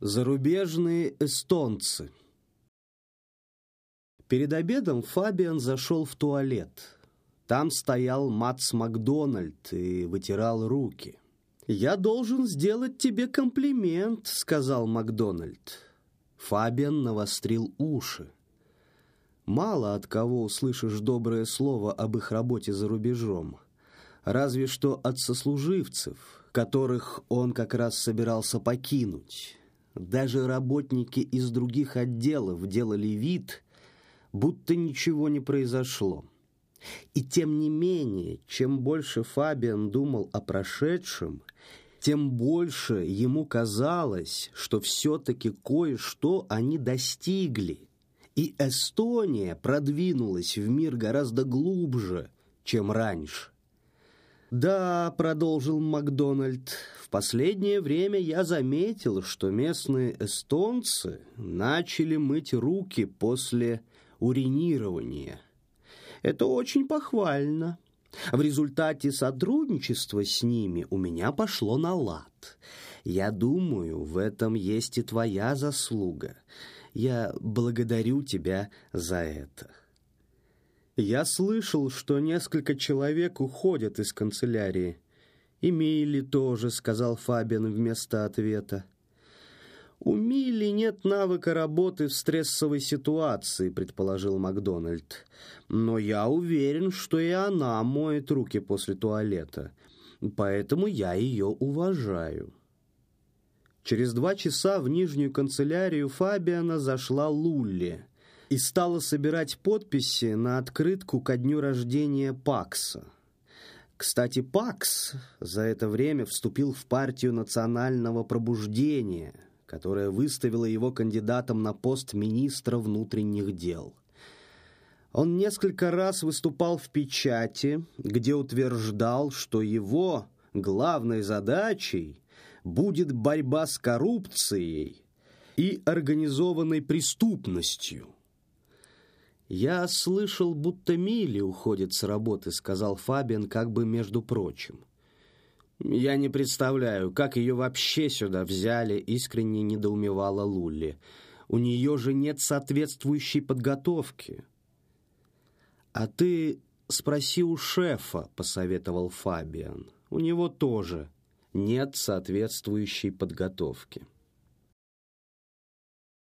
Зарубежные эстонцы Перед обедом Фабиан зашел в туалет. Там стоял Мац Макдональд и вытирал руки. «Я должен сделать тебе комплимент», — сказал Макдональд. Фабиан навострил уши. Мало от кого услышишь доброе слово об их работе за рубежом. Разве что от сослуживцев, которых он как раз собирался покинуть. Даже работники из других отделов делали вид, будто ничего не произошло. И тем не менее, чем больше Фабиан думал о прошедшем, тем больше ему казалось, что все-таки кое-что они достигли. И Эстония продвинулась в мир гораздо глубже, чем раньше. «Да», — продолжил Макдональд, — «в последнее время я заметил, что местные эстонцы начали мыть руки после уринирования. Это очень похвально. В результате сотрудничества с ними у меня пошло на лад. Я думаю, в этом есть и твоя заслуга. Я благодарю тебя за это». Я слышал, что несколько человек уходят из канцелярии. И Милли тоже, сказал Фабиан вместо ответа. «У Милли нет навыка работы в стрессовой ситуации», — предположил Макдональд. «Но я уверен, что и она моет руки после туалета, поэтому я ее уважаю». Через два часа в нижнюю канцелярию Фабиана зашла Лулли и стала собирать подписи на открытку ко дню рождения Пакса. Кстати, Пакс за это время вступил в партию национального пробуждения, которая выставила его кандидатом на пост министра внутренних дел. Он несколько раз выступал в печати, где утверждал, что его главной задачей будет борьба с коррупцией и организованной преступностью – «Я слышал, будто Милли уходит с работы», — сказал Фабиан как бы между прочим. «Я не представляю, как ее вообще сюда взяли», — искренне недоумевала Лулли. «У нее же нет соответствующей подготовки». «А ты спроси у шефа», — посоветовал Фабиан. «У него тоже нет соответствующей подготовки».